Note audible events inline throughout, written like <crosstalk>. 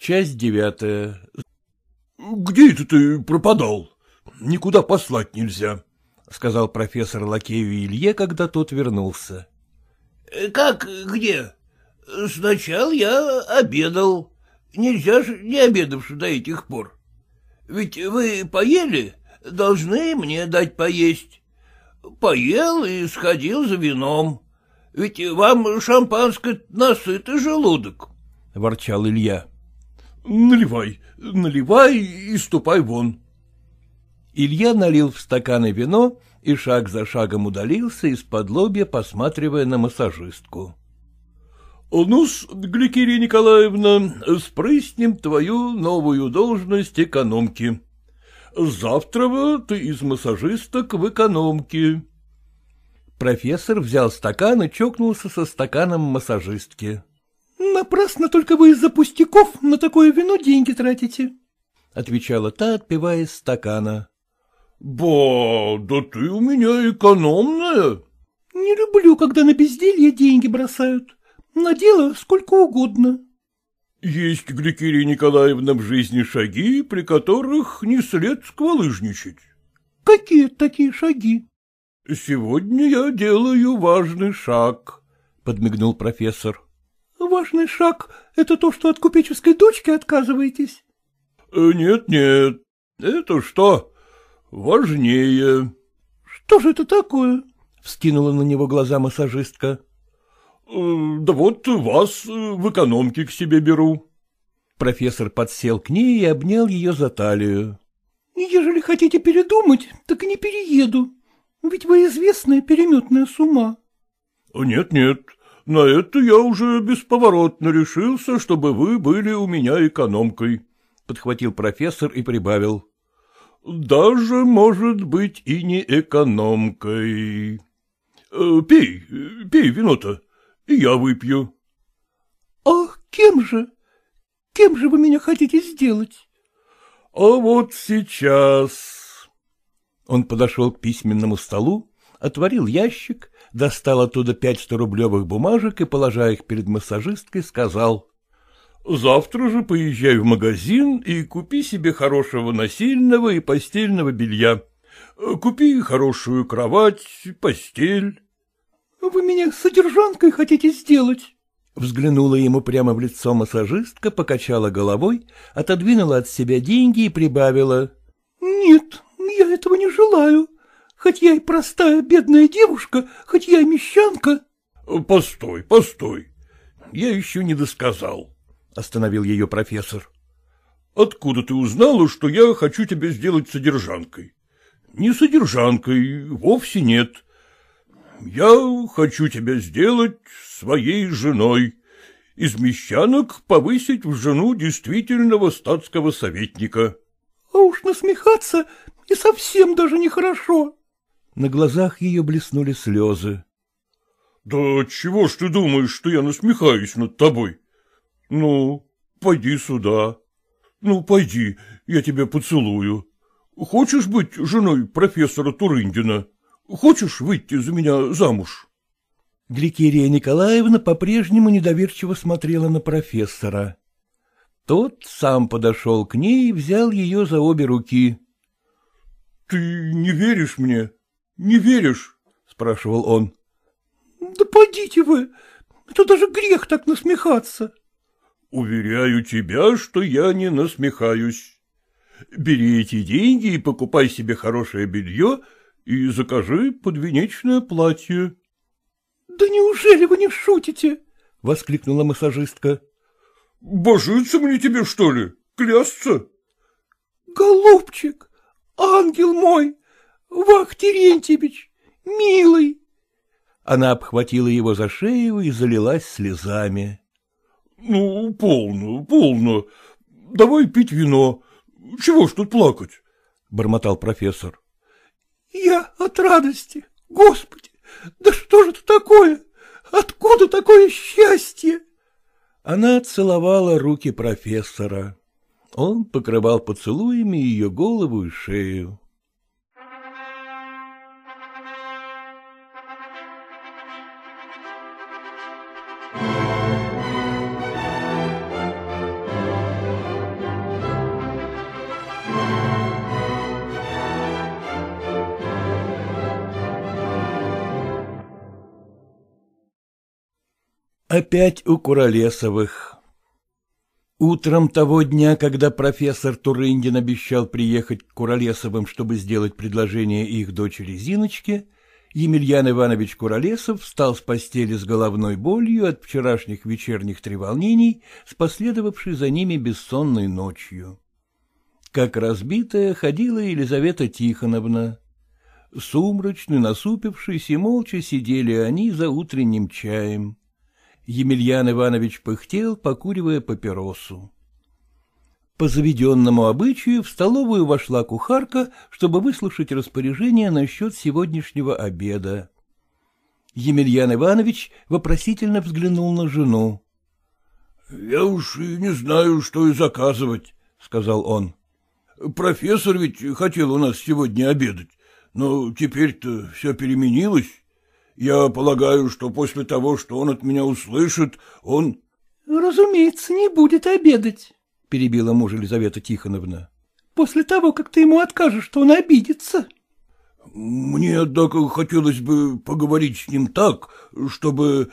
Часть девятая. — Где это ты пропадал? Никуда послать нельзя, — сказал профессор Лакею Илье, когда тот вернулся. — Как где? Сначала я обедал. Нельзя же не обедавши до этих пор. Ведь вы поели, должны мне дать поесть. Поел и сходил за вином. Ведь вам шампанское насытый желудок, — ворчал Илья. — Наливай, наливай и ступай вон. Илья налил в стаканы вино и шаг за шагом удалился из-под лобья, посматривая на массажистку. — Ну-с, Гликерия Николаевна, спрыснем твою новую должность экономки. Завтра ты из массажисток в экономке. Профессор взял стакан и чокнулся со стаканом массажистки. — Напрасно только вы из-за пустяков на такое вино деньги тратите, — отвечала та, отпивая из стакана. — Ба, да ты у меня экономная. — Не люблю, когда на безделье деньги бросают. На дело сколько угодно. — Есть, Гликерия Николаевна, в жизни шаги, при которых не след сквалыжничать. — Какие такие шаги? — Сегодня я делаю важный шаг, — подмигнул профессор. — Важный шаг — это то, что от купеческой дочки отказываетесь? Э, — Нет-нет, это что, важнее. — Что же это такое? — вскинула на него глаза массажистка. Э, — Да вот вас в экономке к себе беру. Профессор подсел к ней и обнял ее за талию. — Ежели хотите передумать, так и не перееду. Ведь вы известная переметная с ума. Нет, — Нет-нет, на это я уже бесповоротно решился, чтобы вы были у меня экономкой, — подхватил профессор и прибавил. — Даже, может быть, и не экономкой. Э, пей, пей вино-то, и я выпью. — А кем же? Кем же вы меня хотите сделать? — А вот сейчас... Он подошел к письменному столу, отворил ящик, достал оттуда пять сторублевых бумажек и, положа их перед массажисткой, сказал. — Завтра же поезжай в магазин и купи себе хорошего насильного и постельного белья. Купи хорошую кровать, постель. — Вы меня содержанкой хотите сделать? Взглянула ему прямо в лицо массажистка, покачала головой, отодвинула от себя деньги и прибавила. — Нет, я этого не желаю. Хоть я и простая бедная девушка, хоть я и мещанка. — Постой, постой. Я еще не досказал, — остановил ее профессор. — Откуда ты узнала, что я хочу тебя сделать содержанкой? Не содержанкой, вовсе нет. Я хочу тебя сделать своей женой, из мещанок повысить в жену действительного статского советника. — А уж насмехаться и совсем даже нехорошо. На глазах ее блеснули слезы. — Да чего ж ты думаешь, что я насмехаюсь над тобой? Ну, пойди сюда. Ну, пойди, я тебя поцелую. Хочешь быть женой профессора Турындина? Хочешь выйти за меня замуж? Гликерия Николаевна по-прежнему недоверчиво смотрела на профессора. Тот сам подошел к ней и взял ее за обе руки. — Ты не веришь мне? Не веришь? — спрашивал он. — Да подите вы! Это даже грех так насмехаться. — Уверяю тебя, что я не насмехаюсь. Бери эти деньги и покупай себе хорошее белье и закажи подвенечное платье. — Да неужели вы не шутите? — воскликнула массажистка. — Божиться мне тебе, что ли? Клясться? — Голубчик, ангел мой, Вах Терентьевич, милый! Она обхватила его за шею и залилась слезами. — Ну, полно, полно. Давай пить вино. Чего ж тут плакать? — бормотал профессор. — Я от радости. Господи, да что же это такое? Откуда такое счастье? Она целовала руки профессора. Он покрывал поцелуями ее голову и шею. Опять у Куролесовых. Утром того дня, когда профессор Турындин обещал приехать к Куролесовым, чтобы сделать предложение их дочери Зиночке, Емельян Иванович Куролесов встал с постели с головной болью от вчерашних вечерних треволнений, с за ними бессонной ночью. Как разбитая ходила Елизавета Тихоновна. Сумрачно насупившись и молча сидели они за утренним чаем. Емельян Иванович пыхтел, покуривая папиросу. По заведенному обычаю в столовую вошла кухарка, чтобы выслушать распоряжение насчет сегодняшнего обеда. Емельян Иванович вопросительно взглянул на жену. — Я уж и не знаю, что и заказывать, — сказал он. — Профессор ведь хотел у нас сегодня обедать, но теперь-то все переменилось. Я полагаю, что после того, что он от меня услышит, он... — Разумеется, не будет обедать. — перебила мужа Елизавета Тихоновна. — После того, как ты ему откажешь, что он обидится. — Мне, однако, хотелось бы поговорить с ним так, чтобы...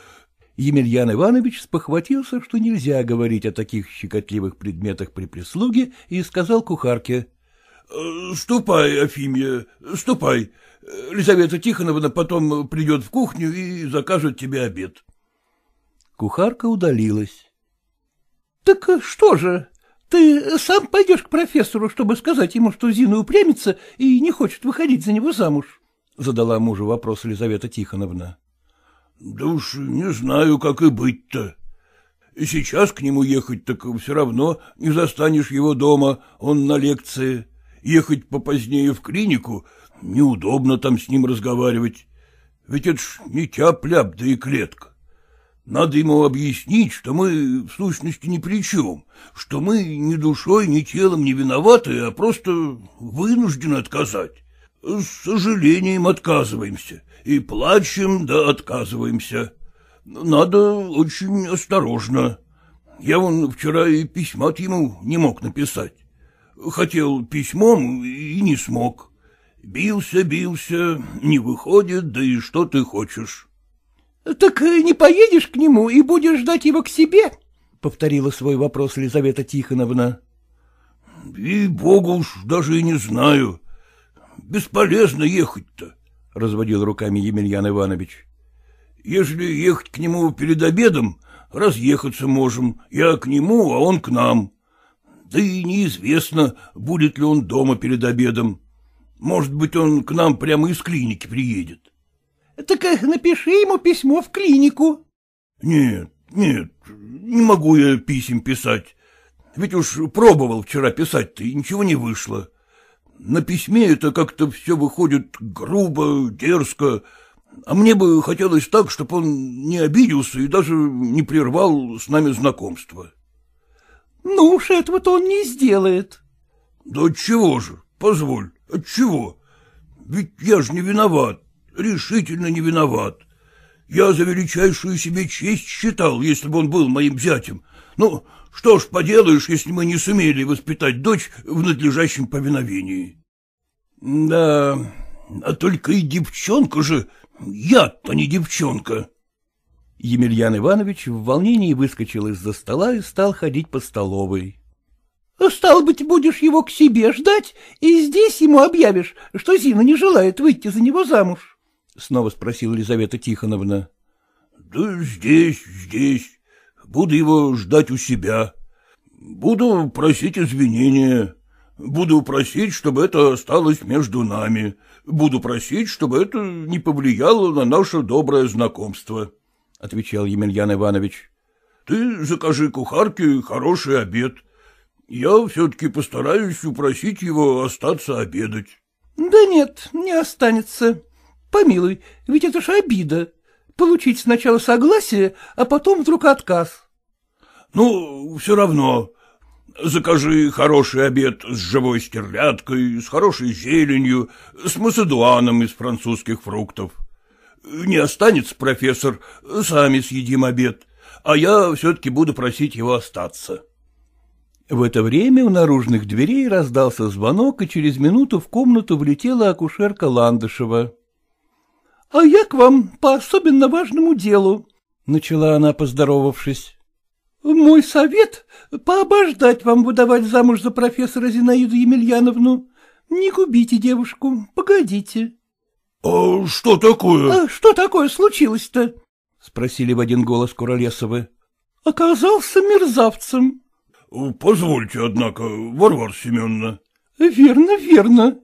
Емельян Иванович спохватился, что нельзя говорить о таких щекотливых предметах при прислуге, и сказал кухарке. — Ступай, Афимья, ступай. Лизавета Тихоновна потом придет в кухню и закажет тебе обед. Кухарка удалилась. — Так что же, ты сам пойдешь к профессору, чтобы сказать ему, что Зина упрямится и не хочет выходить за него замуж? — задала мужу вопрос Елизавета Тихоновна. — Да уж не знаю, как и быть-то. Сейчас к нему ехать, так все равно не застанешь его дома, он на лекции. Ехать попозднее в клинику — неудобно там с ним разговаривать. Ведь это ж не тяп-ляп, да и клетка. Надо ему объяснить, что мы в сущности ни при чем, что мы ни душой, ни телом не виноваты, а просто вынуждены отказать. С сожалением отказываемся и плачем, да отказываемся. Надо очень осторожно. Я вон вчера и письма ему не мог написать. Хотел письмом и не смог. Бился, бился, не выходит, да и что ты хочешь. — Так не поедешь к нему и будешь ждать его к себе? — повторила свой вопрос Елизавета Тихоновна. — И богу уж даже и не знаю. Бесполезно ехать-то, — разводил руками Емельян Иванович. — Если ехать к нему перед обедом, разъехаться можем. Я к нему, а он к нам. Да и неизвестно, будет ли он дома перед обедом. Может быть, он к нам прямо из клиники приедет. — Так напиши ему письмо в клинику. — Нет, нет, не могу я писем писать. Ведь уж пробовал вчера писать-то, и ничего не вышло. На письме это как-то все выходит грубо, дерзко, а мне бы хотелось так, чтобы он не обиделся и даже не прервал с нами знакомство. — Ну уж этого-то он не сделает. — Да отчего же, позволь, отчего? Ведь я же не виноват решительно не виноват. Я за величайшую себе честь считал, если бы он был моим зятем. Ну, что ж поделаешь, если мы не сумели воспитать дочь в надлежащем повиновении. Да, а только и девчонка же, я-то не девчонка. Емельян Иванович в волнении выскочил из-за стола и стал ходить по столовой. — Стал быть, будешь его к себе ждать, и здесь ему объявишь, что Зина не желает выйти за него замуж. — снова спросила Елизавета Тихоновна. — Да здесь, здесь. Буду его ждать у себя. Буду просить извинения. Буду просить, чтобы это осталось между нами. Буду просить, чтобы это не повлияло на наше доброе знакомство, — отвечал Емельян Иванович. — Ты закажи кухарке хороший обед. Я все-таки постараюсь упросить его остаться обедать. — Да нет, не останется. Помилуй, ведь это ж обида. Получить сначала согласие, а потом вдруг отказ. — Ну, все равно. Закажи хороший обед с живой стерляткой, с хорошей зеленью, с масадуаном из французских фруктов. Не останется, профессор, сами съедим обед, а я все-таки буду просить его остаться. В это время у наружных дверей раздался звонок, и через минуту в комнату влетела акушерка Ландышева. — А я к вам по особенно важному делу, —— начала она, поздоровавшись. — Мой совет — пообождать вам выдавать замуж за профессора Зинаиду Емельяновну. Не губите девушку, погодите. — А что такое? А что такое случилось-то? — спросили в один голос Куролесовы. — Оказался мерзавцем. — Позвольте, однако, Варвара Семеновна. — Верно, верно.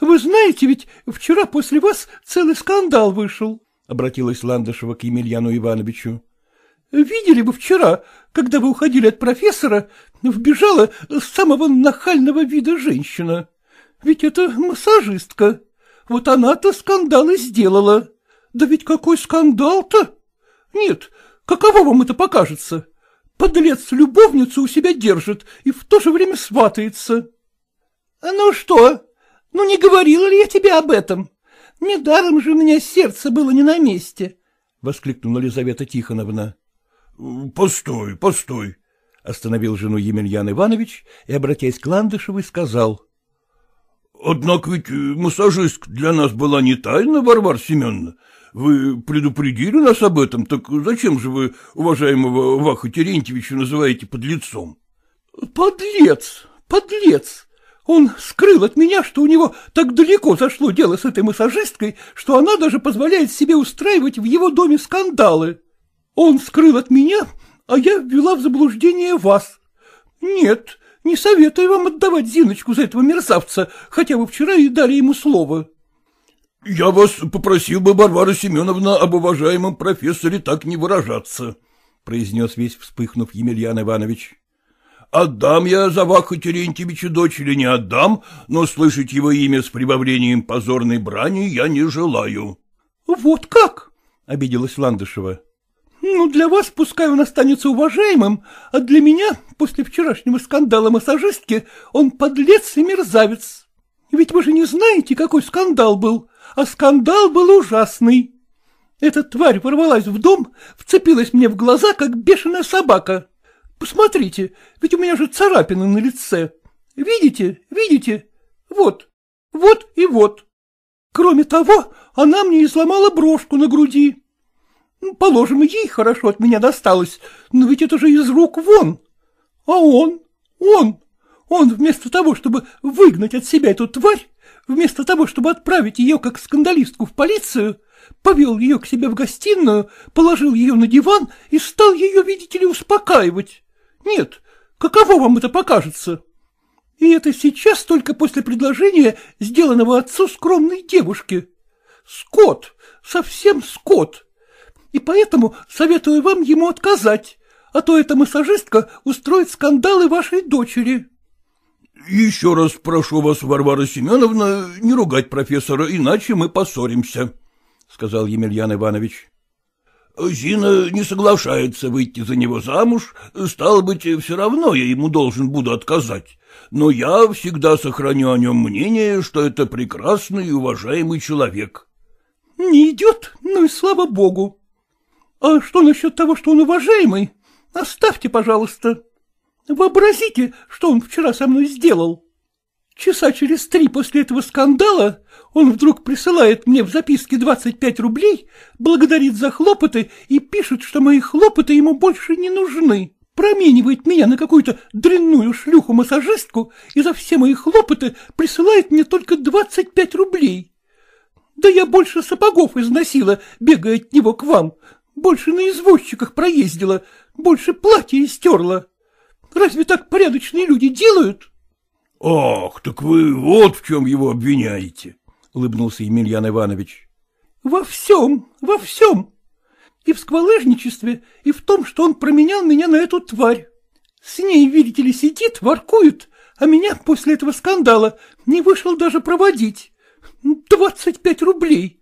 Вы знаете, ведь вчера после вас целый скандал вышел, — обратилась Ландышева к Емельяну Ивановичу. — Видели бы вчера, когда вы уходили от профессора, вбежала самого нахального вида женщина. Ведь это массажистка. Вот она-то скандал и сделала. Да ведь какой скандал-то? Нет, каково вам это покажется? Подлец любовницу у себя держит и в то же время сватается. — Ну что, ну, не говорила ли я тебе об этом? Недаром же у меня сердце было не на месте, — воскликнула Лизавета Тихоновна. — Постой, постой, — остановил жену Емельян Иванович и, обратясь к Ландышевой, сказал. — Однако ведь массажистка для нас была не тайна, Варвара Семеновна. Вы предупредили нас об этом, так зачем же вы уважаемого Ваха Терентьевича называете подлецом? — Подлец, подлец! Он скрыл от меня, что у него так далеко зашло дело с этой массажисткой, что она даже позволяет себе устраивать в его доме скандалы. Он скрыл от меня, а я ввела в заблуждение вас. Нет, не советую вам отдавать Зиночку за этого мерзавца, хотя вы вчера и дали ему слово. — Я вас попросил бы, Варвара Семеновна, об уважаемом профессоре так не выражаться, — произнес весь вспыхнув Емельян Иванович. Отдам я Заваху Терентьевичу дочь или не отдам, но слышать его имя с прибавлением позорной брани я не желаю. — Вот как? — обиделась Ландышева. — Ну, для вас пускай он останется уважаемым, а для меня, после вчерашнего скандала массажистки, он подлец и мерзавец. Ведь вы же не знаете, какой скандал был, а скандал был ужасный. Эта тварь ворвалась в дом, вцепилась мне в глаза, как бешеная собака. Посмотрите, ведь у меня же царапины на лице. Видите, видите? Вот, вот и вот. Кроме того, она мне изломала брошку на груди. Положим, ей хорошо от меня досталось, но ведь это же из рук вон. А он, он, он вместо того, чтобы выгнать от себя эту тварь, вместо того, чтобы отправить ее как скандалистку в полицию, повел ее к себе в гостиную, положил ее на диван и стал ее, видите ли, успокаивать. Нет, каково вам это покажется? И это сейчас только после предложения, сделанного отцу скромной девушки. Скот, совсем скот. И поэтому советую вам ему отказать, а то эта массажистка устроит скандалы вашей дочери. — Еще раз прошу вас, Варвара Семеновна, не ругать профессора, иначе мы поссоримся, — сказал Емельян Иванович. Зина не соглашается выйти за него замуж, стало быть, все равно я ему должен буду отказать. Но я всегда сохраню о нем мнение, что это прекрасный и уважаемый человек. — Не идет? Ну и слава богу. А что насчет того, что он уважаемый? Оставьте, пожалуйста. Вообразите, что он вчера со мной сделал. Часа через три после этого скандала он вдруг присылает мне в записке 25 рублей, благодарит за хлопоты и пишет, что мои хлопоты ему больше не нужны. Променивает меня на какую-то дрянную шлюху-массажистку и за все мои хлопоты присылает мне только 25 рублей. Да я больше сапогов износила, бегая от него к вам, больше на извозчиках проездила, больше платья истерла. Разве так порядочные люди делают? — Ах, так вы вот в чем его обвиняете, — улыбнулся Емельян Иванович. — Во всем, во всем. И в сквалыжничестве, и в том, что он променял меня на эту тварь. С ней, видите ли, сидит, воркует, а меня после этого скандала не вышел даже проводить. Двадцать пять рублей.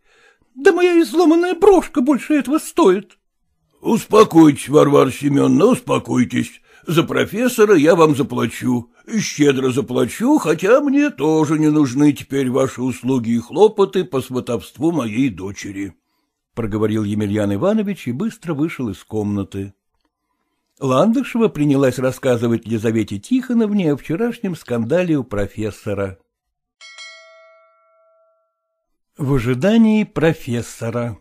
Да моя изломанная брошка больше этого стоит. — Успокойтесь, Варвара Семеновна, успокойтесь. За профессора я вам заплачу. Щедро заплачу, хотя мне тоже не нужны теперь ваши услуги и хлопоты по сватовству моей дочери. Проговорил Емельян Иванович и быстро вышел из комнаты. Ландышева принялась рассказывать Лизавете Тихоновне о вчерашнем скандале у профессора. В ожидании профессора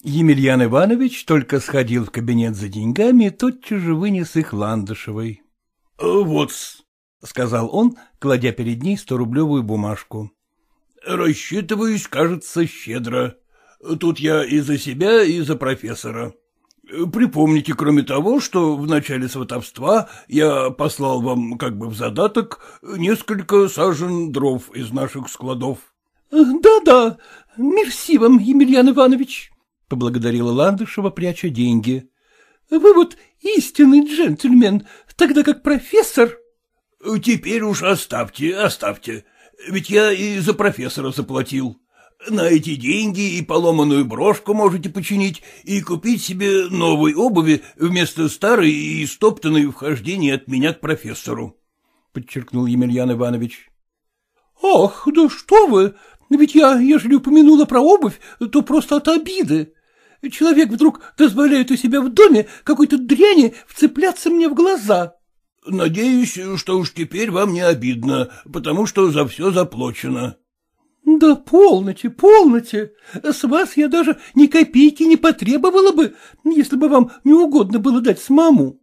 Емельян Иванович только сходил в кабинет за деньгами, тотчас же вынес их Ландышевой. — Вот, — сказал он, кладя перед ней сторублевую бумажку. — Рассчитываюсь, кажется, щедро. Тут я и за себя, и за профессора. Припомните, кроме того, что в начале сватовства я послал вам как бы в задаток несколько сажен дров из наших складов. Да — Да-да, мерси вам, Емельян Иванович, — поблагодарила Ландышева, пряча деньги. — Вы вот истинный джентльмен, тогда как профессор... — Теперь уж оставьте, оставьте, ведь я и за профессора заплатил. На эти деньги и поломанную брошку можете починить и купить себе новой обуви вместо старой и стоптанной в хождении от меня к профессору, — подчеркнул Емельян Иванович. — Ах, да что вы! Ведь я, ежели упомянула про обувь, то просто от обиды. Человек вдруг дозволяет у себя в доме какой-то дряни вцепляться мне в глаза. — Надеюсь, что уж теперь вам не обидно, потому что за все заплачено. — Да полноте, полноте. С вас я даже ни копейки не потребовала бы, если бы вам не угодно было дать самому.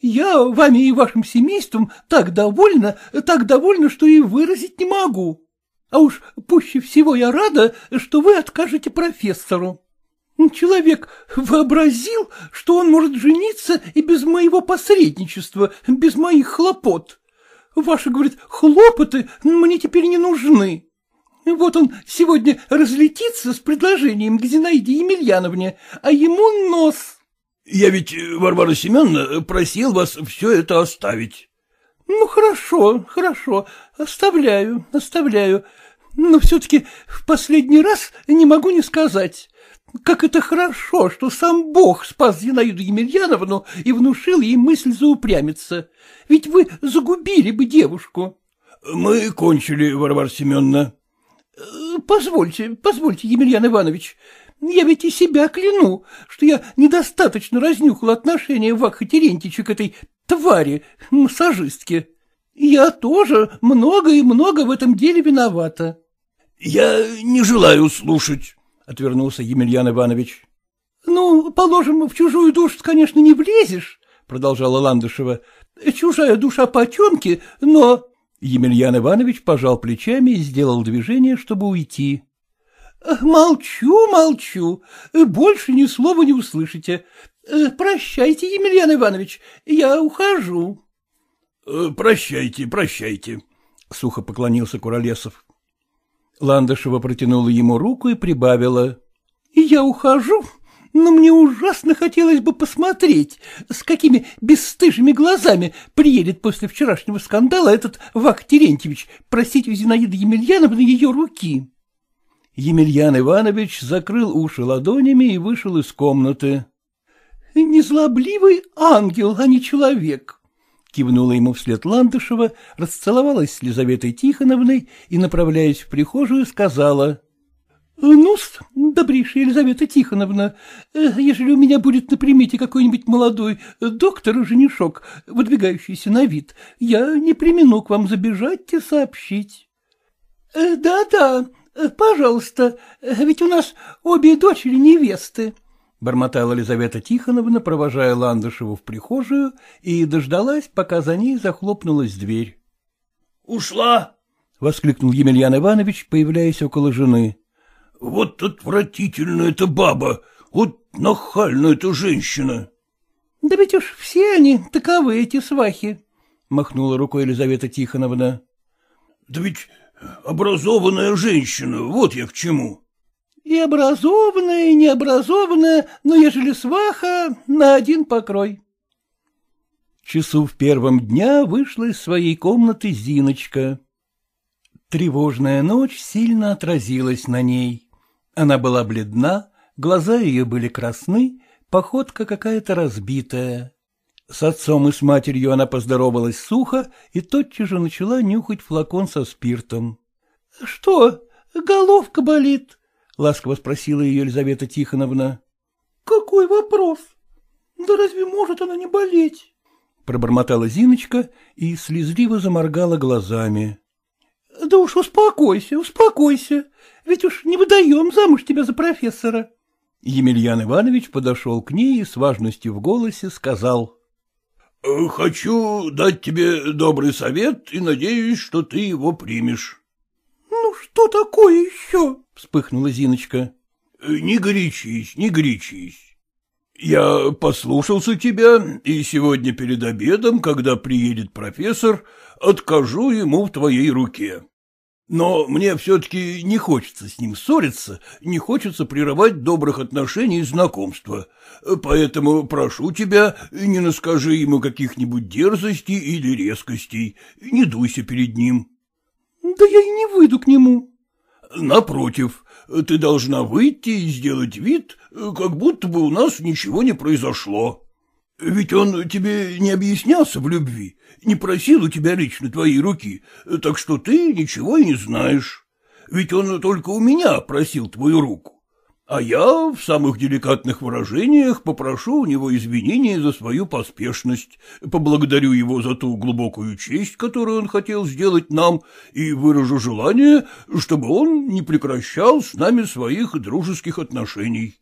Я вами и вашим семейством так довольна, так довольна, что и выразить не могу. А уж пуще всего я рада, что вы откажете профессору. Человек вообразил, что он может жениться и без моего посредничества, без моих хлопот. Ваши, говорит, хлопоты мне теперь не нужны. Вот он сегодня разлетится с предложением к Зинаиде Емельяновне, а ему нос. — Я ведь, Варвара Семеновна, просил вас все это оставить. — Ну, хорошо, хорошо, оставляю, оставляю. Но все-таки в последний раз не могу не сказать. Как это хорошо, что сам Бог спас Зинаиду Емельяновну и внушил ей мысль заупрямиться. Ведь вы загубили бы девушку. — Мы кончили, Варвара Семеновна. Э, — Позвольте, позвольте, Емельян Иванович, я ведь и себя кляну, что я недостаточно разнюхал отношение Вакха Терентьича к этой твари, массажистке. Я тоже много и много в этом деле виновата. — Я не желаю слушать, — отвернулся Емельян Иванович. — Ну, положим, в чужую душу, конечно, не влезешь, — продолжала Ландышева. — Чужая душа потемки, но... Емельян Иванович пожал плечами и сделал движение, чтобы уйти. — Молчу, молчу, больше ни слова не услышите. Прощайте, Емельян Иванович, я ухожу. — Прощайте, прощайте, — сухо поклонился Куролесов. Ландышева протянула ему руку и прибавила. — Я ухожу, но мне ужасно хотелось бы посмотреть, с какими бесстыжими глазами приедет после вчерашнего скандала этот Вак Терентьевич просить у Зинаиды Емельяновны ее руки. Емельян Иванович закрыл уши ладонями и вышел из комнаты. — Незлобливый ангел, а не человек, — кивнула ему вслед Ландышева, расцеловалась с Лизаветой Тихоновной и, направляясь в прихожую, сказала. Ну-с, добрейшая Елизавета Тихоновна, э, ежели у меня будет на примете какой-нибудь молодой доктор-женишок, выдвигающийся на вид, я не примену к вам забежать и сообщить. Э, да-да, пожалуйста, ведь у нас обе дочери невесты, — бормотала Елизавета Тихоновна, провожая Ландышеву в прихожую, и дождалась, пока за ней захлопнулась дверь. — Ушла? — воскликнул Емельян Иванович, появляясь около жены. Вот отвратительная эта баба, вот нахальная эта женщина. — Да ведь уж все они таковы, эти свахи, — махнула рукой Елизавета Тихоновна. — Да ведь образованная женщина, вот я к чему. — И образованная, и необразованная, но ежели сваха, на один покрой. Часу в первом дня вышла из своей комнаты Зиночка. Тревожная ночь сильно отразилась на ней. Она была бледна, глаза ее были красны, походка какая-то разбитая. С отцом и с матерью она поздоровалась сухо и тотчас же начала нюхать флакон со спиртом. — Что, головка болит? — ласково спросила ее Елизавета Тихоновна. — Какой вопрос? Да разве может она не болеть? — пробормотала Зиночка и слезливо заморгала глазами. — Да уж успокойся, успокойся, ведь уж не выдаем замуж тебя за профессора, Емельян Иванович подошел к ней и с важностью в голосе сказал. — Хочу дать тебе добрый совет и надеюсь, что ты его примешь. — Ну, что такое еще? — вспыхнула Зиночка. — Не горячись, не горячись. Я послушался тебя, и сегодня перед обедом, когда приедет профессор, откажу ему в твоей руке. Но мне все-таки не хочется с ним ссориться, не хочется прерывать добрых отношений и знакомства. Поэтому прошу тебя, не наскажи ему каких-нибудь дерзостей или резкостей, не дуйся перед ним. — Да я и не выйду к нему. — Напротив, ты должна выйти и сделать вид, как будто бы у нас ничего не произошло. Ведь он тебе не объяснялся в любви, не просил у тебя лично твоей руки, так что ты ничего и не знаешь. Ведь он только у меня просил твою руку. А я в самых деликатных выражениях попрошу у него извинения за свою поспешность, поблагодарю его за ту глубокую честь, которую он хотел сделать нам, и выражу желание, чтобы он не прекращал с нами своих дружеских отношений.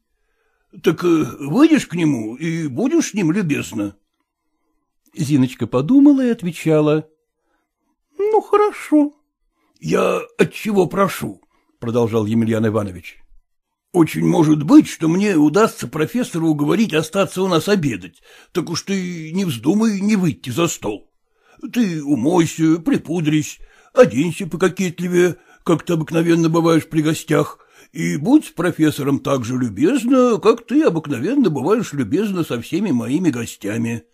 Так э, выйдешь к нему и будешь с ним любезна? Зиночка подумала и отвечала. — Ну, хорошо. — Я от чего прошу? — продолжал Емельян Иванович. — Очень может быть, что мне удастся профессору уговорить остаться у нас обедать, так уж ты не вздумай не выйти за стол. Ты умойся, припудрись, оденься пококетливее, как ты обыкновенно бываешь при гостях, и будь с профессором так же любезна, как ты обыкновенно бываешь любезна со всеми моими гостями.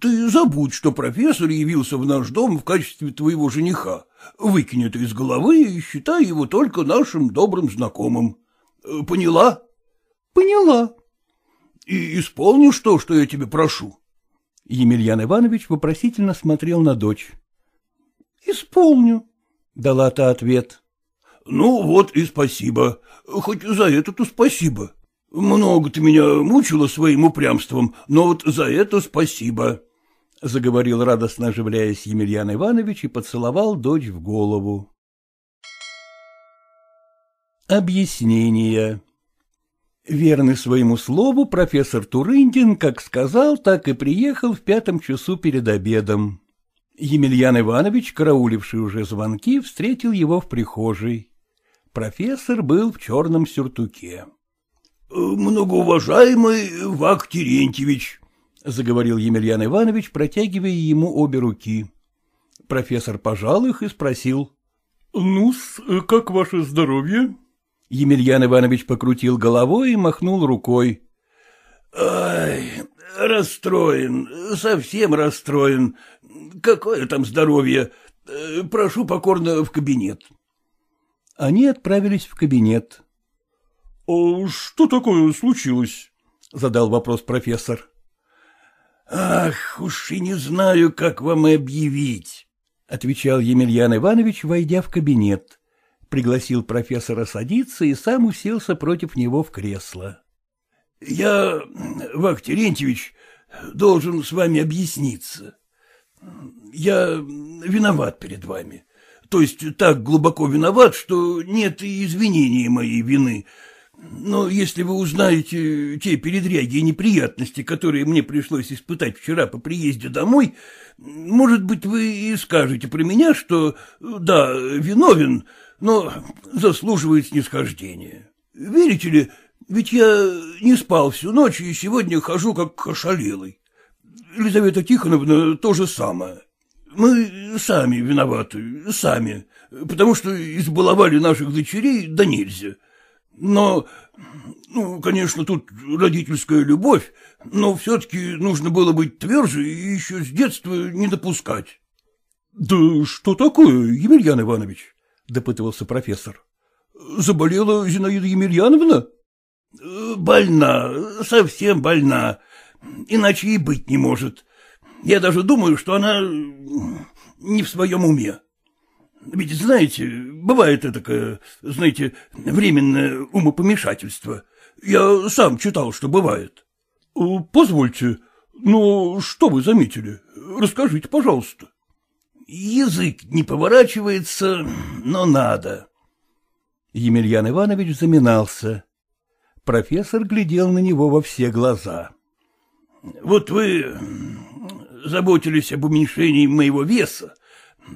Ты забудь, что профессор явился в наш дом в качестве твоего жениха. Выкинь это из головы и считай его только нашим добрым знакомым. Поняла? — Поняла. — И исполнишь то, что я тебе прошу? Емельян Иванович вопросительно смотрел на дочь. — Исполню, — дала та ответ. — Ну вот и спасибо. Хоть за это-то спасибо. Много ты меня мучила своим упрямством, но вот за это спасибо. — заговорил радостно оживляясь Емельян Иванович и поцеловал дочь в голову. Объяснение Верный своему слову, профессор Турындин как сказал, так и приехал в пятом часу перед обедом. Емельян Иванович, карауливший уже звонки, встретил его в прихожей. Профессор был в черном сюртуке. — Многоуважаемый Вак Терентьевич, — заговорил Емельян Иванович, протягивая ему обе руки. Профессор пожал их и спросил. — ну как ваше здоровье? Емельян Иванович покрутил головой и махнул рукой. — Ай, расстроен, совсем расстроен. Какое там здоровье? Прошу покорно в кабинет. — они отправились в кабинет. — А что такое случилось? — задал вопрос профессор. — Ах, уж и не знаю, как вам и объявить, — отвечал Емельян Иванович, войдя в кабинет. Пригласил профессора садиться и сам уселся против него в кресло. — Я, Терентьевич, должен с вами объясниться. Я виноват перед вами то есть так глубоко виноват, что нет и извинения моей вины. Но если вы узнаете те передряги и неприятности, которые мне пришлось испытать вчера по приезде домой, может быть, вы и скажете про меня, что, да, виновен, но заслуживает снисхождения. Верите ли, ведь я не спал всю ночь и сегодня хожу как ошалелый. Елизавета Тихоновна то же самое. Мы сами виноваты, сами, потому что избаловали наших дочерей да нельзя. Но, ну, конечно, тут родительская любовь, но все-таки нужно было быть тверже и еще с детства не допускать. — Да что такое, Емельян Иванович? — допытывался профессор. — Заболела Зинаида Емельяновна? — Больна, совсем больна, иначе и быть не может. Я даже думаю, что она не в своем уме. Ведь, знаете, бывает это, знаете, временное умопомешательство. Я сам читал, что бывает. Позвольте, но что вы заметили? Расскажите, пожалуйста. — Язык не поворачивается, но надо. Емельян Иванович заминался. Профессор глядел на него во все глаза. — Вот вы заботились об уменьшении моего веса,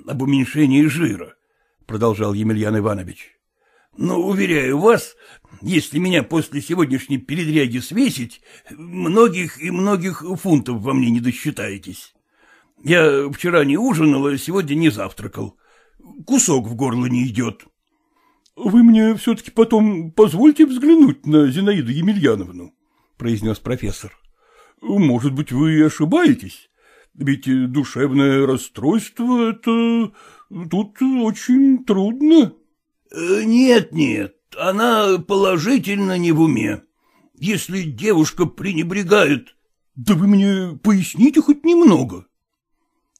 об уменьшении жира, — продолжал Емельян Иванович. — Но, уверяю вас, если меня после сегодняшней передряги свесить, многих и многих фунтов во мне не досчитаетесь. Я вчера не ужинал, а сегодня не завтракал. Кусок в горло не идет. — Вы мне все-таки потом позвольте взглянуть на Зинаиду Емельяновну, — произнес профессор. — Может быть, вы ошибаетесь? Ведь душевное расстройство — это тут очень трудно. Э, — Нет, нет, она положительно не в уме. Если девушка пренебрегает... — Да вы мне поясните хоть немного.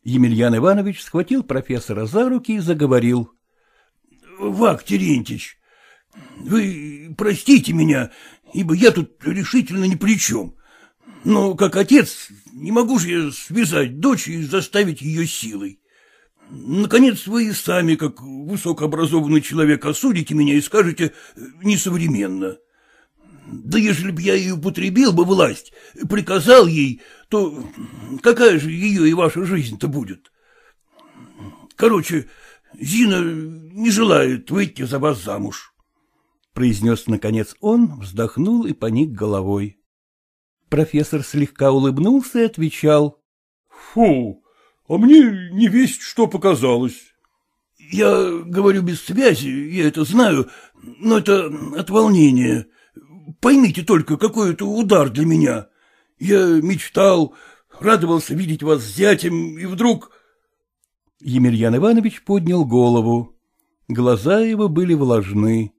Емельян Иванович схватил профессора за руки и заговорил. — Вак Терентьевич, вы простите меня, ибо я тут решительно ни при чем. Но, как отец, не могу же я связать дочь и заставить ее силой. Наконец, вы и сами, как высокообразованный человек, осудите меня и скажете несовременно. Да ежели б я и употребил бы власть, приказал ей, то какая же ее и ваша жизнь-то будет? Короче, Зина не желает выйти за вас замуж. Произнес, наконец, он, вздохнул и поник головой. Профессор слегка улыбнулся и отвечал. — Фу, а мне не весть, что показалось. — Я говорю без связи, я это знаю, но это от волнения. Поймите только, какой это удар для меня. Я мечтал, радовался видеть вас с зятем, и вдруг... Емельян Иванович поднял голову. Глаза его были влажны.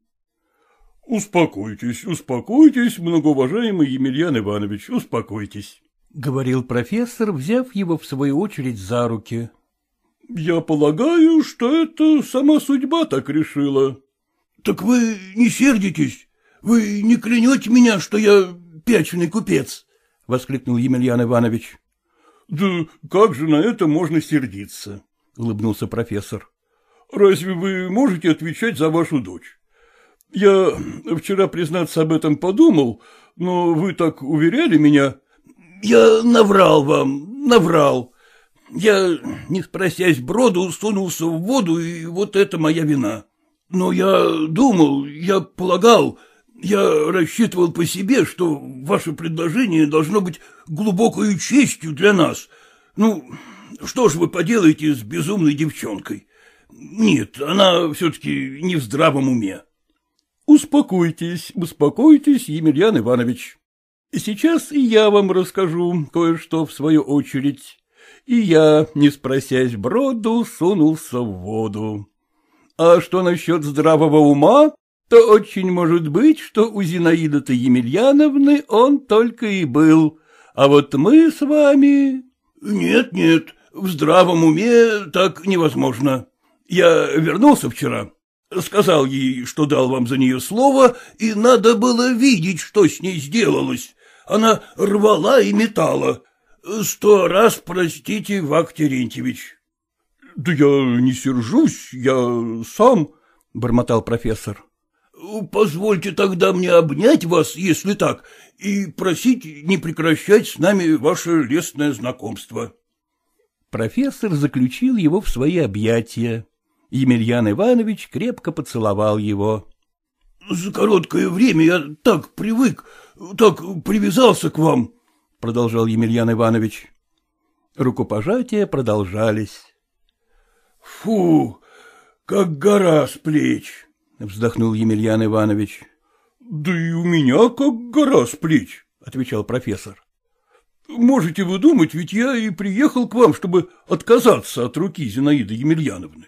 — Успокойтесь, успокойтесь, многоуважаемый Емельян Иванович, успокойтесь. — говорил профессор, взяв его в свою очередь за руки. — Я полагаю, что это сама судьба так решила. — Так вы не сердитесь? Вы не клянете меня, что я пяченый купец? — воскликнул Емельян Иванович. — Да как же на это можно сердиться? — улыбнулся профессор. — Разве вы можете отвечать за вашу дочь? Я вчера, признаться, об этом подумал, но вы так уверяли меня, я наврал вам, наврал. Я, не спросясь броду, сунулся в воду, и вот это моя вина. Но я думал, я полагал, я рассчитывал по себе, что ваше предложение должно быть глубокой честью для нас. Ну, что ж вы поделаете с безумной девчонкой? Нет, она все-таки не в здравом уме. Успокойтесь, успокойтесь, Емельян Иванович. Сейчас и я вам расскажу кое-что в свою очередь. И я, не спросясь броду, сунулся в воду. А что насчет здравого ума, то очень может быть, что у Зинаиды-то Емельяновны он только и был, а вот мы с вами... Нет, нет, в здравом уме так невозможно. Я вернулся вчера, сказал ей, что дал вам за нее слово, и надо было видеть, что с ней сделалось. Она рвала и метала. Сто раз простите, Вак Терентьевич. — Да я не сержусь, я сам, — бормотал профессор. — Позвольте тогда мне обнять вас, если так, и просить не прекращать с нами ваше лестное знакомство. Профессор заключил его в свои объятия. Емельян Иванович крепко поцеловал его. — За короткое время я так привык, так привязался к вам, — продолжал Емельян Иванович. Рукопожатия продолжались. — Фу, как гора с плеч, — вздохнул Емельян Иванович. — Да и у меня как гора с плеч, — отвечал профессор. — Можете вы думать, ведь я и приехал к вам, чтобы отказаться от руки Зинаиды Емельяновны.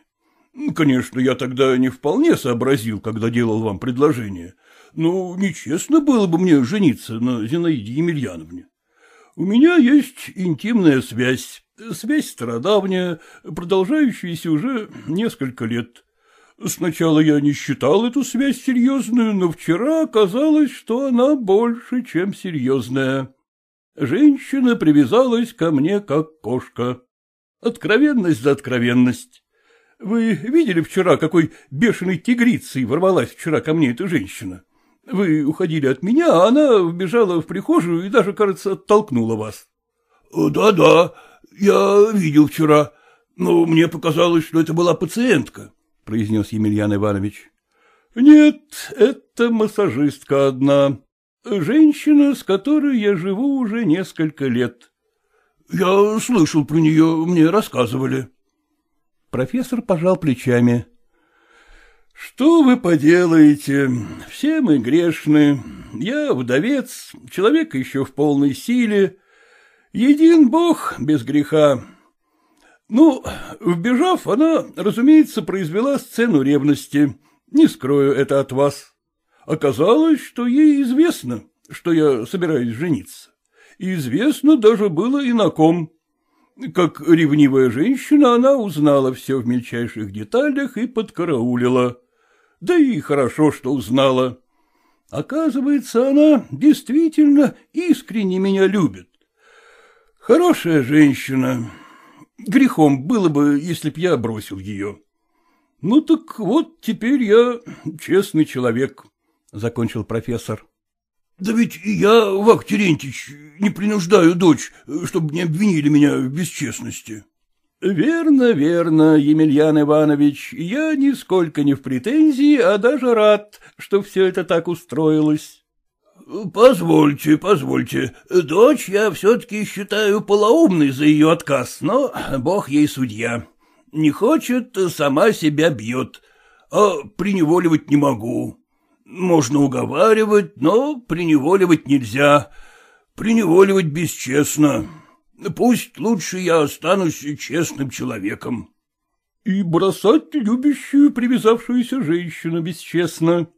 Конечно, я тогда не вполне сообразил, когда делал вам предложение, но нечестно было бы мне жениться на Зинаиде Емельяновне. У меня есть интимная связь, связь стародавняя, продолжающаяся уже несколько лет. Сначала я не считал эту связь серьезную, но вчера оказалось, что она больше, чем серьезная. Женщина привязалась ко мне, как кошка. Откровенность за откровенность. Вы видели вчера, какой бешеной тигрицей ворвалась вчера ко мне эта женщина? Вы уходили от меня, а она вбежала в прихожую и даже, кажется, оттолкнула вас. Да — Да-да, я видел вчера, но мне показалось, что это была пациентка, — произнес Емельян Иванович. — Нет, это массажистка одна. Женщина, с которой я живу уже несколько лет. — Я слышал про нее, мне рассказывали. Профессор пожал плечами. — Что вы поделаете? Все мы грешны. Я вдовец, человек еще в полной силе. Един Бог без греха. Ну, вбежав, она, разумеется, произвела сцену ревности. Не скрою это от вас. Оказалось, что ей известно, что я собираюсь жениться. И известно даже было и на ком. Как ревнивая женщина, она узнала все в мельчайших деталях и подкараулила. Да и хорошо, что узнала. Оказывается, она действительно искренне меня любит. Хорошая женщина. Грехом было бы, если б я бросил ее. Ну так вот теперь я честный человек, — закончил профессор. — Да ведь я, Вак Терентьевич, не принуждаю дочь, чтобы не обвинили меня в бесчестности. — Верно, верно, Емельян Иванович, я нисколько не в претензии, а даже рад, что все это так устроилось. — Позвольте, позвольте, дочь я все-таки считаю полоумной за ее отказ, но бог ей судья. Не хочет, сама себя бьет, а приневоливать не могу. Можно уговаривать, но приневоливать нельзя. Приневоливать бесчестно. Пусть лучше я останусь честным человеком. И бросать любящую, привязавшуюся женщину бесчестно.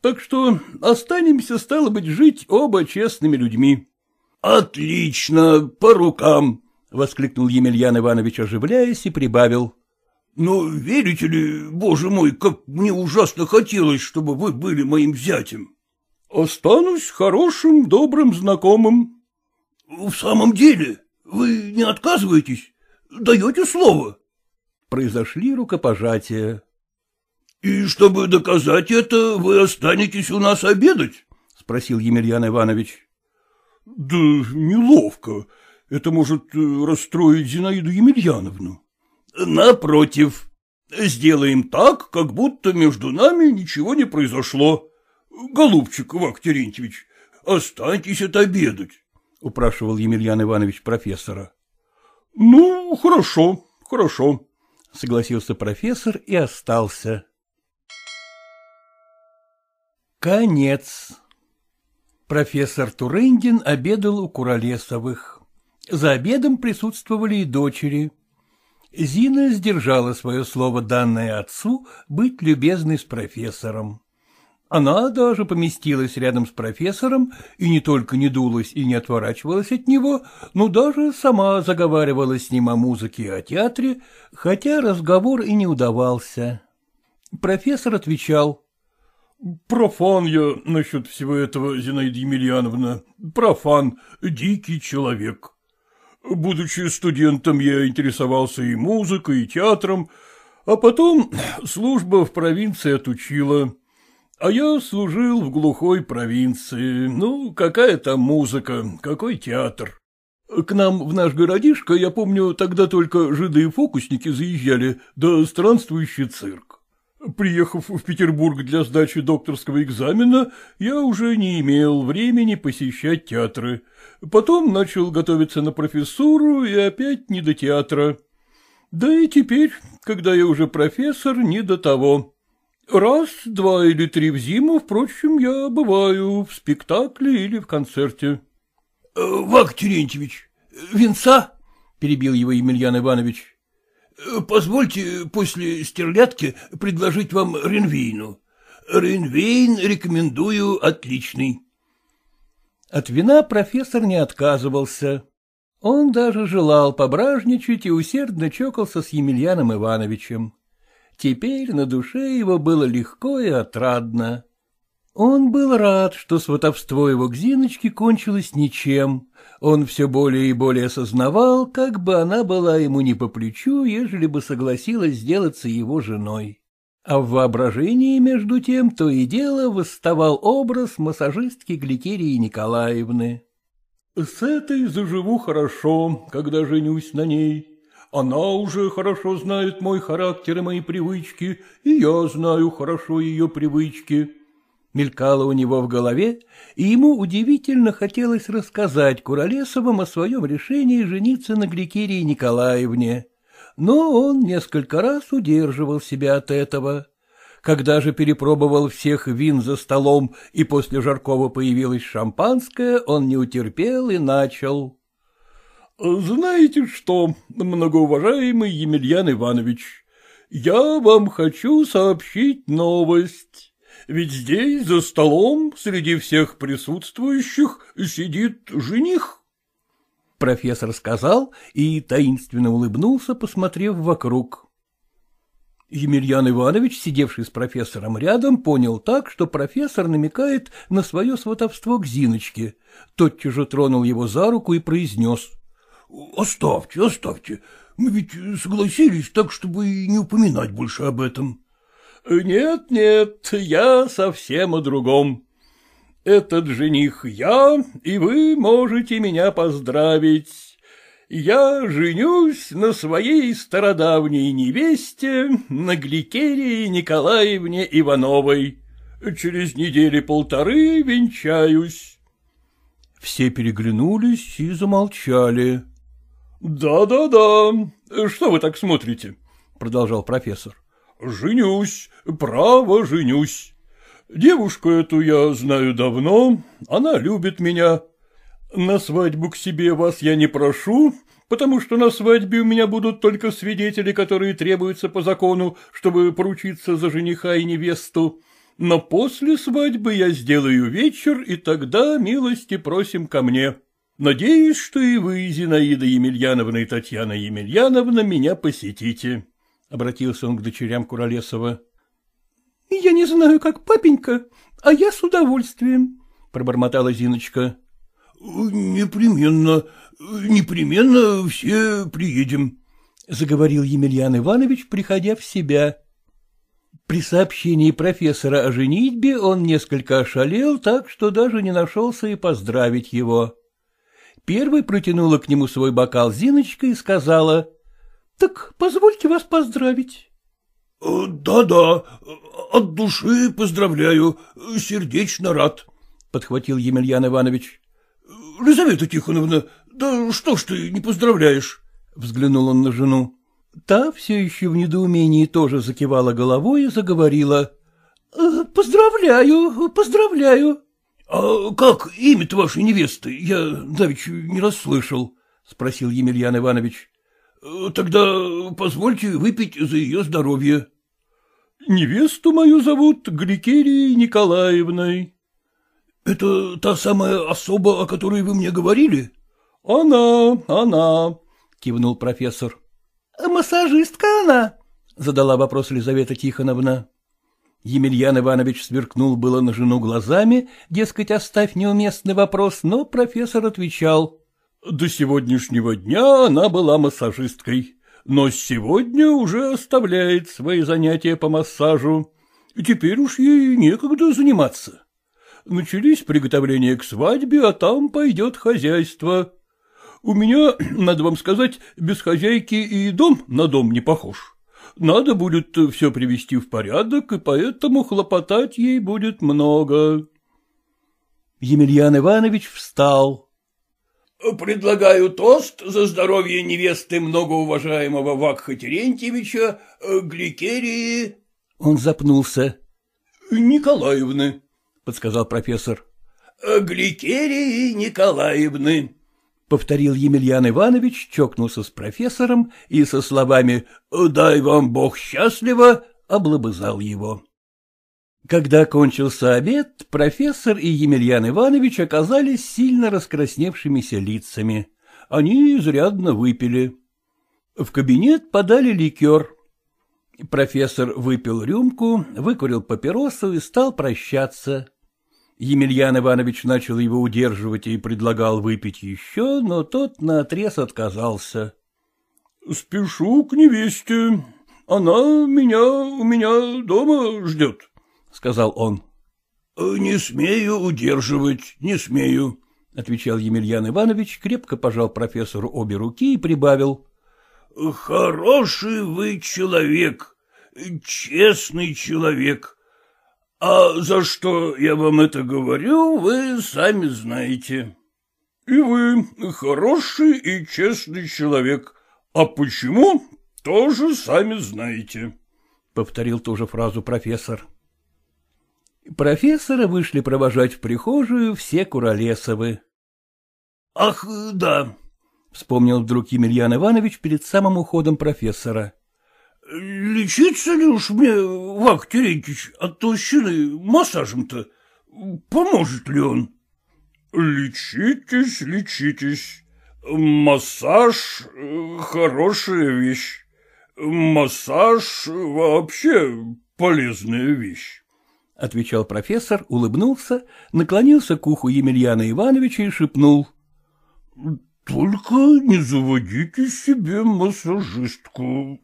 Так что останемся, стало быть, жить оба честными людьми. — Отлично, по рукам, — воскликнул Емельян Иванович, оживляясь, и прибавил. — Но верите ли, боже мой, как мне ужасно хотелось, чтобы вы были моим зятем. — Останусь хорошим, добрым знакомым. — В самом деле, вы не отказываетесь? Даете слово? Произошли рукопожатия. — И чтобы доказать это, вы останетесь у нас обедать? — спросил Емельян Иванович. — Да неловко. Это может э, расстроить Зинаиду Емельяновну. — Напротив. Сделаем так, как будто между нами ничего не произошло. Голубчик, Ивак Терентьевич, останьтесь отобедать, — упрашивал Емельян Иванович профессора. — Ну, хорошо, хорошо, — согласился профессор и остался. Конец. Профессор Турындин обедал у Куролесовых. За обедом присутствовали и дочери. Зина сдержала свое слово, данное отцу, быть любезной с профессором. Она даже поместилась рядом с профессором и не только не дулась и не отворачивалась от него, но даже сама заговаривала с ним о музыке и о театре, хотя разговор и не удавался. Профессор отвечал — Профан я насчет всего этого, Зинаида Емельяновна. Профан, дикий человек. Будучи студентом, я интересовался и музыкой, и театром, а потом <clears throat> служба в провинции отучила. А я служил в глухой провинции. Ну, какая там музыка, какой театр. К нам в наш городишко, я помню, тогда только жиды и фокусники заезжали, да странствующий цирк. Приехав в Петербург для сдачи докторского экзамена, я уже не имел времени посещать театры. Потом начал готовиться на профессуру и опять не до театра. Да и теперь, когда я уже профессор, не до того. Раз, два или три в зиму, впрочем, я бываю в спектакле или в концерте. Э, — Вак Терентьевич, венца? — перебил его Емельян Иванович. — Позвольте после стерлядки предложить вам Ренвейну. Ренвейн рекомендую отличный. От вина профессор не отказывался. Он даже желал пображничать и усердно чокался с Емельяном Ивановичем. Теперь на душе его было легко и отрадно. Он был рад, что сватовство его к Зиночке кончилось ничем. Он все более и более осознавал, как бы она была ему не по плечу, ежели бы согласилась сделаться его женой. А в воображении, между тем, то и дело восставал образ массажистки Гликерии Николаевны. С этой заживу хорошо, когда женюсь на ней. Она уже хорошо знает мой характер и мои привычки, и я знаю хорошо ее привычки. Мелькало у него в голове, и ему удивительно хотелось рассказать Куролесовым о своем решении жениться на Гликерии Николаевне. Но он несколько раз удерживал себя от этого. Когда же перепробовал всех вин за столом, и после Жаркова появилось шампанское, он не утерпел и начал. — Знаете что, многоуважаемый Емельян Иванович, я вам хочу сообщить новость. Ведь здесь, за столом, среди всех присутствующих, сидит жених. Профессор сказал и таинственно улыбнулся, посмотрев вокруг. Емельян Иванович, сидевший с профессором рядом, понял так, что профессор намекает на свое сватовство к Зиночке. Тотчас же тронул его за руку и произнес. — Оставьте, оставьте. Мы ведь согласились так, чтобы не упоминать больше об этом. — Нет, нет, я совсем о другом. Этот жених я, и вы можете меня поздравить я женюсь на своей стародавней невесте, на Гликерии Николаевне Ивановой. Через недели полторы венчаюсь. Все переглянулись и замолчали. «Да, да, да. Что вы так смотрите?» — продолжал профессор. «Женюсь, право женюсь. Девушку эту я знаю давно, она любит меня, на свадьбу к себе вас я не прошу, потому что на свадьбе у меня будут только свидетели, которые требуются по закону, чтобы поручиться за жениха и невесту. Но после свадьбы я сделаю вечер, и тогда милости просим ко мне. Надеюсь, что и вы, Зинаида Емельяновна и Татьяна Емельяновна, меня посетите. Обратился он к дочерям Куролесова. — Я не знаю, как папенька, а я с удовольствием, — пробормотала Зиночка. — Непременно, непременно все приедем, — заговорил Емельян Иванович, приходя в себя. При сообщении профессора о женитьбе он несколько ошалел, так что даже не нашелся и поздравить его. Первой протянула к нему свой бокал Зиночка и сказала. — Так позвольте вас поздравить. «Да, — Да-да, от души поздравляю, сердечно рад, — подхватил Емельян Иванович. — Лизавета Тихоновна, да что ж ты не поздравляешь? — взглянул он на жену. Та все еще в недоумении тоже закивала головой и заговорила. «Э, — Поздравляю, поздравляю. — А как имя-то вашей невесты? Я давеча не расслышал, — спросил Емельян Иванович. — Тогда позвольте выпить за ее здоровье. — Невесту мою зовут Гликерией Николаевной. — Это та самая особа, о которой вы мне говорили? — Она, она, — кивнул профессор. — Массажистка она? — задала вопрос Елизавета Тихоновна. Емельян Иванович сверкнул было на жену глазами, дескать, оставь неуместный вопрос, но профессор отвечал. — До сегодняшнего дня она была массажисткой, но сегодня уже оставляет свои занятия по массажу. Теперь уж ей некогда заниматься. Начались приготовления к свадьбе, а там пойдет хозяйство. У меня, <clears throat> надо вам сказать, без хозяйки и дом на дом не похож. Надо будет все привести в порядок, и поэтому хлопотать ей будет много. Емельян Иванович встал. — Предлагаю тост за здоровье невесты многоуважаемого Вакха Терентьевича, Гликерии... Он запнулся. — Николаевны, — подсказал профессор. — Гликерии Николаевны, — повторил Емельян Иванович, чокнулся с профессором и со словами «Дай вам Бог счастливо» облобызал его. Когда кончился обед, профессор и Емельян Иванович оказались сильно раскрасневшимися лицами. Они изрядно выпили. В кабинет подали ликер. Профессор выпил рюмку, выкурил папиросу и стал прощаться. Емельян Иванович начал его удерживать и предлагал выпить еще, но тот наотрез отказался. — Спешу к невесте. Она меня у меня дома ждет, — сказал он. — Не смею удерживать, не смею, — отвечал Емельян Иванович, крепко пожал профессору обе руки и прибавил. — Хороший вы человек, честный человек. А за что я вам это говорю, вы сами знаете. — И вы хороший и честный человек. А почему, тоже сами знаете, — повторил ту же фразу профессор. Профессора вышли провожать в прихожую все Куролесовы. — Ах, да, — вспомнил вдруг Емельян Иванович перед самым уходом профессора. — Лечиться ли уж мне, Вак Терентьевич, от толщины массажем-то? Поможет ли он? — Лечитесь, лечитесь. Массаж — хорошая вещь. Массаж вообще полезная вещь. — отвечал профессор, улыбнулся, наклонился к уху Емельяна Ивановича и шепнул. — Только не заводите себе массажистку.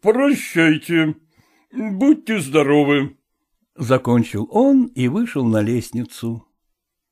Прощайте. Будьте здоровы. Закончил он и вышел на лестницу.